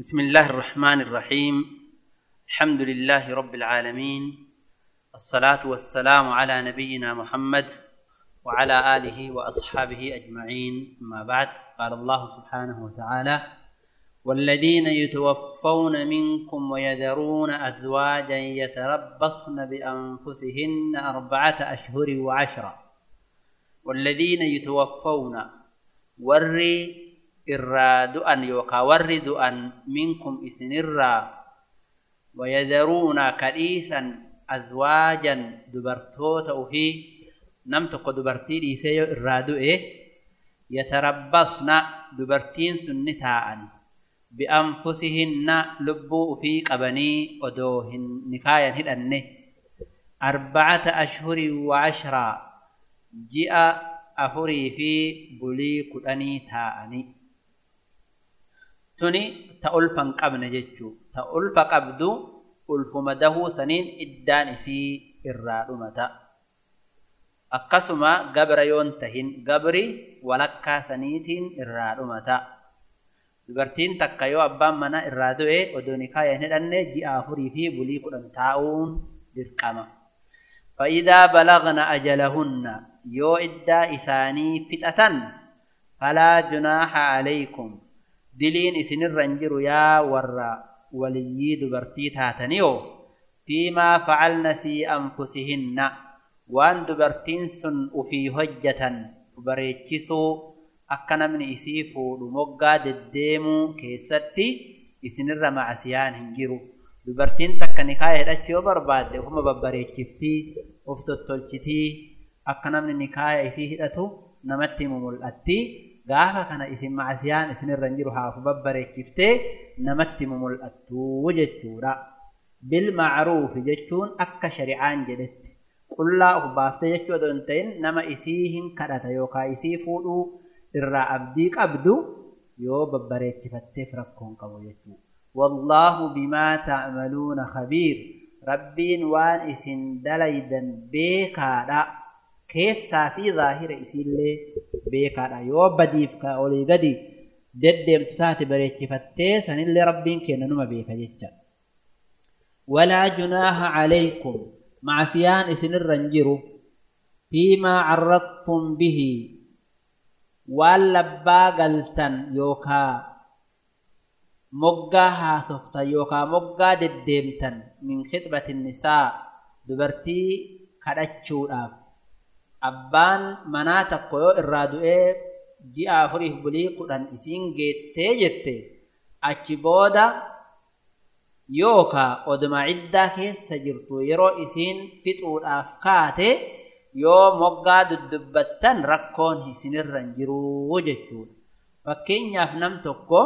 بسم الله الرحمن الرحيم. الحمد لله رب العالمين. الصلاة والسلام على نبينا محمد وعلى آله وأصحابه أجمعين. أما بعد قال الله سبحانه وتعالى والذين يتوفون منكم ويذرون أزواجا يتربصن بأنفسهن أربعة أشهر وعشرة. والذين يتوفون ورّي irraa du'an yookaa warri du'an minkum isinirraa wayadaruuna kadhiisan azwaajan dubartoota ufii nam tokko dubartii dhiisee yoo irraa du'e yatarabbasna dubartiin sun taa'an bi'anfusihinna lubbuu ufii qabanii odoo hin nikaayan hidhanne arbacata ashhurin wa ashraa ji'a afurii fi bulii kudhanii taa'anii tuni ta ulfa hin qabne jechuu ta ulfa qabdu ulfuma dahuu saniin iddaan isii irraa dhumata akkasuma gabra yoon tahin gabri walakkaa saniitiin irraa dhumata dubartiin takka yoo abbaan mana irraa du'e odoo nikaaya hin hidhanne ji'a afurii fi bulii kudhan taa'uun dirqama فإذا بلغن أجلهن يو إدى إساني فتأة فلا جناح عليكم diliin isinirra hin jiru yaa warra waliyyii dubartii taataniyo fiimaa facalna fi anfusihinna waan dubartiin sun ufii hojjatan bareechisuu akka namni isii fuudhu moggaa deddeemuu keessatti isinirra macasiyaan hin jiru dubartiin takka nikaaya hidhachuu yoo barbaadde ufuma babbareechiftii of tottolchitii akka namni nikaaya isii hidhatu namatti himu mul'atti غافا كان اسم معسيان اسم الرنجرها فببري كفته نمتم ملأتو جتورا بالمعروف جتون أكا شريعان جدت قل لا أخبافت جتو دونتين نما اسيهن كرات يوكا اسي فولو إرى أبديك أبدو يو ببري كفته فرقون قبو جتو والله بما تعملون خبير ربين وان اسن دليدا بيكا keessaa fi zaahira isiillee beekaadha yoo badiif ka olii gadi deddeemtu taate bareechifattee sanillee rabbiin kenna numa beeka jecha walaa junaaha calaykum macsiyaan isinirra hin jiru fiimaa carrattum bihi waan labbaa galtan yookaa moggaa haasoftan yookaa moggaa deddeemtan min khixbati nisaa dubartii kadhachuudhaaf abbaan manaa tokko yoo irraa du'ee ji'a afuriif bulii kudhan isiin geettee jette achi booda yookaa oduma ciddaa keessa jirtu yeroo isiin fixuudhaaf kaate yoo moggaa duddubbattan rakkoon isinirra jiruu jechuudha. Fakkeenyaaf nam tokko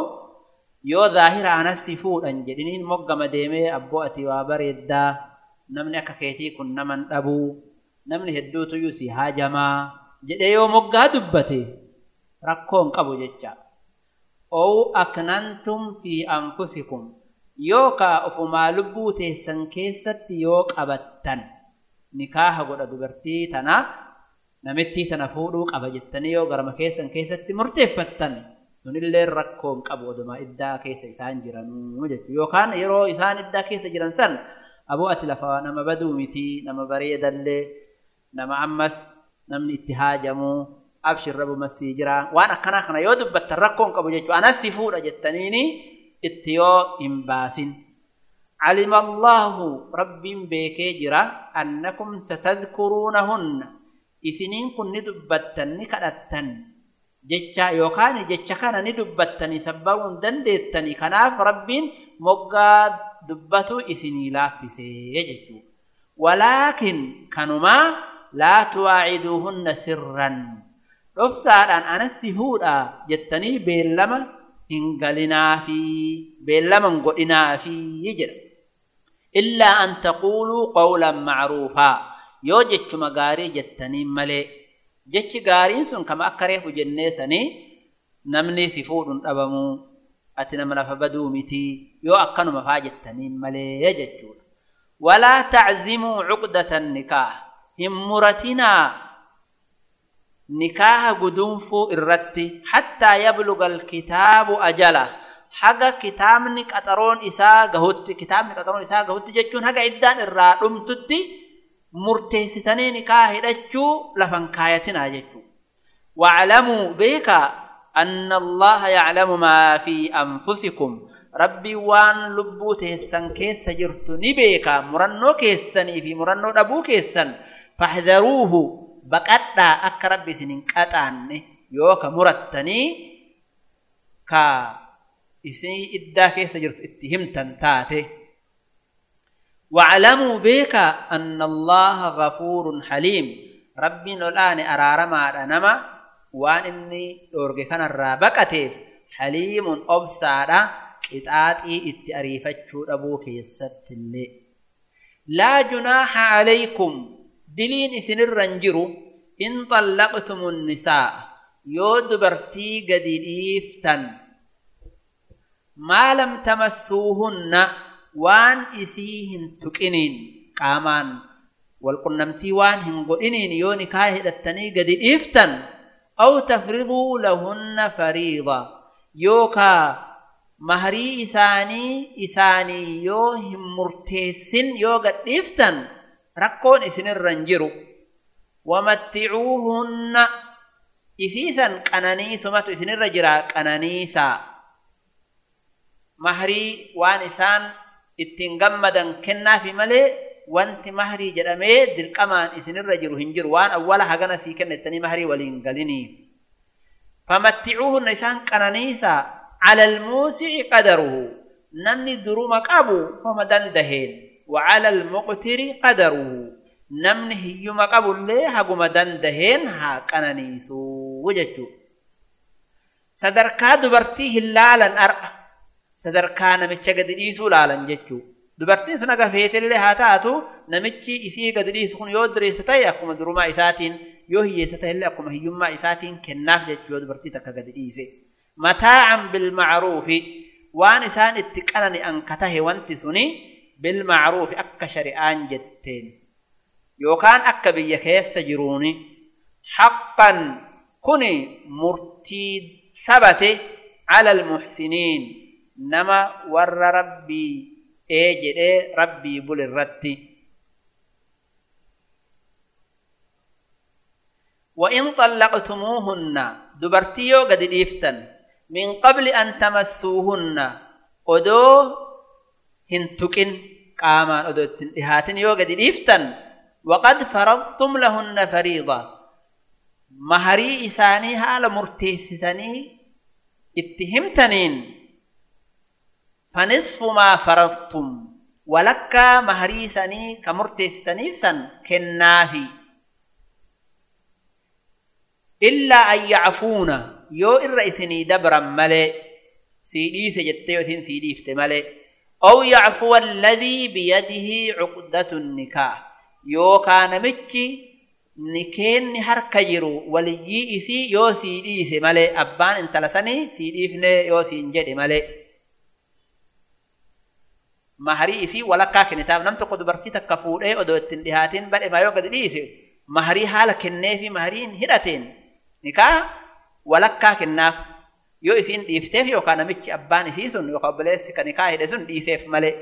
yoo zaahira anassi fuudhan jedhiniin moggama deemee abboo ati waa bareeddaa namni akka keetii kun naman dhabuu namni hedduutuyyuu si haajamaa jedhee yoo moggaa dubbate rakkoon qabu jecha ow aknantum fi anfusikum yookaa ofumaa lubbuu teessan keessatti yoo qabattan nikaaha godha dubartii tana namittii tana fuudhuu qaba jettanii yoo garma keessan keessatti murteeffattan sunillee rakkoon qabu oduma iddaa keessa isaan jiranuu jechuudha yookaan yeroo isaan iddaa keessa jiran san aboo ati lafa nama baduu miti nama bareedallee bumasii jira waan akkanaa kana yoo dubbattan rakkoon qabu jechuudha anas si fuudha jettaniini itti yoo hin baasin. علم الله رب بيكي جرا أنكم ستذكرونهن إسنين كن ندبتن نكدتن جتشا يوكاني جتشا كان ندبتن سببون دندتني كناف رب مقا دبتو إسني لافسي يجتو ولكن كانوا لا تواعدوهن سرا. رفسادان أنا سهودا جتني بيلما هنقلنا في بيلما قلنا في يجر. إلا أن تقولوا قولا معروفا. يو جتش مغاري جتني ملي. جتش غارين سن كما أكريف جنيسني. نمني سفود أبمو. أتنا من فبدو متي. يو أكنو مفاجتني ملي يجتشون. ولا تعزموا عقدة همرتنا نكاح قدنفو الرتي حتى يبلغ الكتاب qaxaroon isaa gahutti kitaabni qaxaroon isaa gahutti jechuun haga iddaan irraa dhumtutti murteessitanii nikaa hidhachuu lafan kaayatinaa jechuu waclamuu beeka anna allaha yaclamu maa fi anfusikum rabbii waan lubbuu teessan keessa jirtu ni beeka murannoo keessanii fi murannoo dhabuu keessan isin hin qaxaanne yoo ka murattanii ka isin iddaa keessa jirtu itti himtan taate واعلموا بك أن الله غفور حليم. ربي نولاني أرارا ما نما وان إني أورجي كان الرابقة حليم أبصارا إتعاتي إتعريفتشو أبوك يسد اللي لا جناح عليكم دلين إسن الرنجرو إن طلقتم النساء يود برتي قد إيفتن ما لم تمسوهن وان إسيهن تكنين. قامان والقنمتي وان هنقئنين يوني كاهد التني قد إيفتن أو تفرضوا لهن فريضة. يوكا مهري إساني إساني يو هم مرتسن يو قد إيفتن ركون إسن الرنجرو ومتعوهن إسيسا قناني سمت إسن الرجرا قنانيسا mahrii waan isaan ittiin gammadan kennaafi malee wanti mahrii jedhamee dirqamaan isinirra jiru hin jiru waan awwala hagana sii kennettanii mahrii waliin galiniif famatticuuhunna isaan qananiisa cala almuusici qadaruhu namni duruma qabu homa dandaheen وعلى المقتر قدره نمن هيما قبل لي هقوم دندهين ها قنانيسو وجتو صدركا دبرتي هلالا أرأى sadarkaa namicha gadi dhiisuu laalan jechuu dubartiin sun aga feetellee haa taatu namichi isii gadi dhiisu kun yoo dureessa ta'e akkuma durumaa isaatiin yoo hiyyeessa ta'e illee akkuma hiyyummaa isaatiin kennaaf jechuu yoo dubartii takka gadi dhiise mataacan bilmacruufi waan isaan itti qanani'an ka tahe wanti suni بالمعروف أكا شريان جدتين يوكان أكا بيكيس سجروني حقا كوني مرتيد ثبتي على المحسنين. نما ور ربي ايجد اي ربي بول الرد وإن طلقتموهن دبرتيو قد ديفتن من قبل أن تمسوهن. قدوه أدو هنتكن قاما أدو تنهاتن يو قد ديفتن وقد فرضتم لهن فريضة مهري إساني هال مرتيستني اتهمتنين فنصف ما فرضتم ولك مهري سني كمرتي سنيفسن كنافي إلا أن يعفون يو الرئيسني دبرا ملي سيدي سجدت وسين سيدي افتملي أو يعفو الذي بيده عقدة النكاح يو كان متشي نكين هرك جرو ولي إسي يو سيدي سملي أبان انتلسني سيدي فني يو سينجد maharii isii walakkaa kennitaaf nam tokko dubartii takka fuudhee odoo ittiin dhihaatiin badhe maa yoo gadi dhiise maharii haala kenneefi mahariin hidhateen nikaa walakkaa kennaaf yoo isiin dhiifteef yookaan namichi abbaan isii sun yookaan obboleessi kan nikaa hidhe sun dhiiseef malee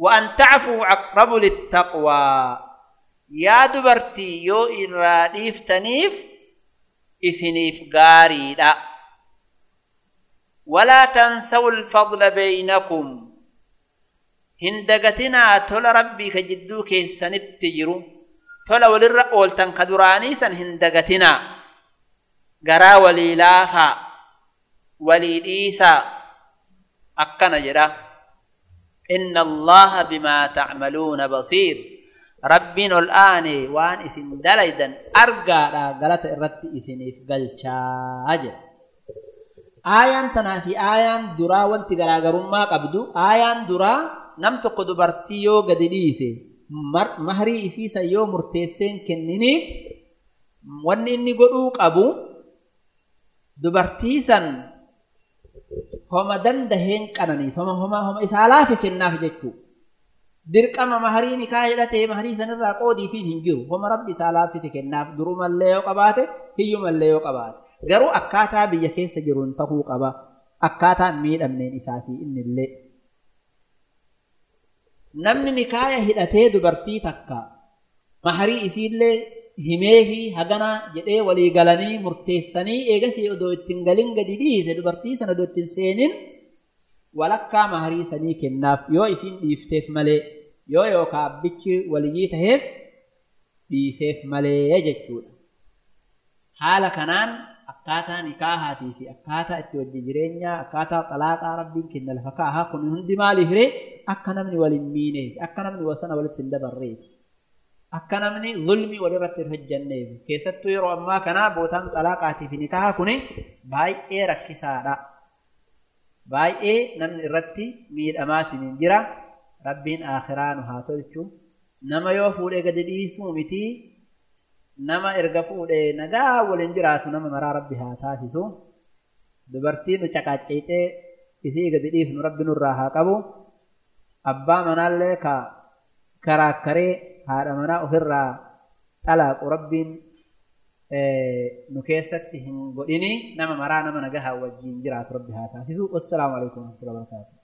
وأن تعفوا أقرب للتقوى يا دبرتي يو إراديف تنيف إسنيف غاري لا ولا تنسوا الفضل بينكم ka jidduu keessanitti jiru tola walirra ooltan ka duraanii san hindagatinaa garaa walii dhiisaa akkana jedha inna allaha bimaa tacmaluuna basiir rabbiin ol aane waan isin dalaydan argaadha galata irratti isiniif galchaa jedha aayaan tanaa fi aayaan duraa wanti garaagarummaa qabdu aayaan duraa nam tokko dubartii yoo gadi dhiise mahrii isiisa yoo murteesseen kenniniif wanni inni godhuu qabu dubartii san homa dandaheen qananiis homa homa homa isaa laafe kennaaf jechuu dirqama mahrii nikaa hidhatee mahrii sanirraa qoodiifiin hin jiru homa rabbi isaa laaffise kennaaf durumallee yoo qabaate hiyyumallee yoo qabaate garuu akkaataa biyya keessa jiruun ta'uu qaba akkaataa miidhamneen isaa fi innillee namni nikaaya hidhatee dubartii takka maharii isiillee himee fi haganaa jedhee walii galanii murteessanii eegasii odoo ittiin galin gadi dhiise dubartii sana odoo ittiin seenin walakkaa maharii sanii kennaaf yoo isiin dhiifteef malee yoo yookaan abbichi waliyyii taheef dhiiseef malee jechuudha. Haala kanaan akkaataa nikaahaatii fi akkaataa itti wajji jireenyaa akkaataa xalaaqaa rabbiin kenna lafa kaahaa kun hundi maaliif ree akka namni waliin miineef akka namni wasana walitti hin dabarreef akka namni zulmi walirratti hin hojjanneef keessattuu yeroo ammaa kanaa bootaan xalaaqaatii fi nikaahaa kun baay'ee rakkisaadha. Baay'ee namni irratti miidhamaatiin jira rabbiin akhiraa nu haa tolchu nama yoo fuudhee gadi dhiisuu mitii nama erga fuudhee nagaa waliin jiraatu nama maraa rabbi haa taasisu dubartii nu caqaccitee isii gadi dhiifnu rabbi nurraa haa qabu abbaa manaallee ka karaakkaree haadha manaa ofirraa xalaaqu rabbiin nu keessatti hin godhini nama maraa nama nagahaa wajjiin jiraatu rabbi haa taasisu wassalaamu alaikum warahmatullahi wabarakatuh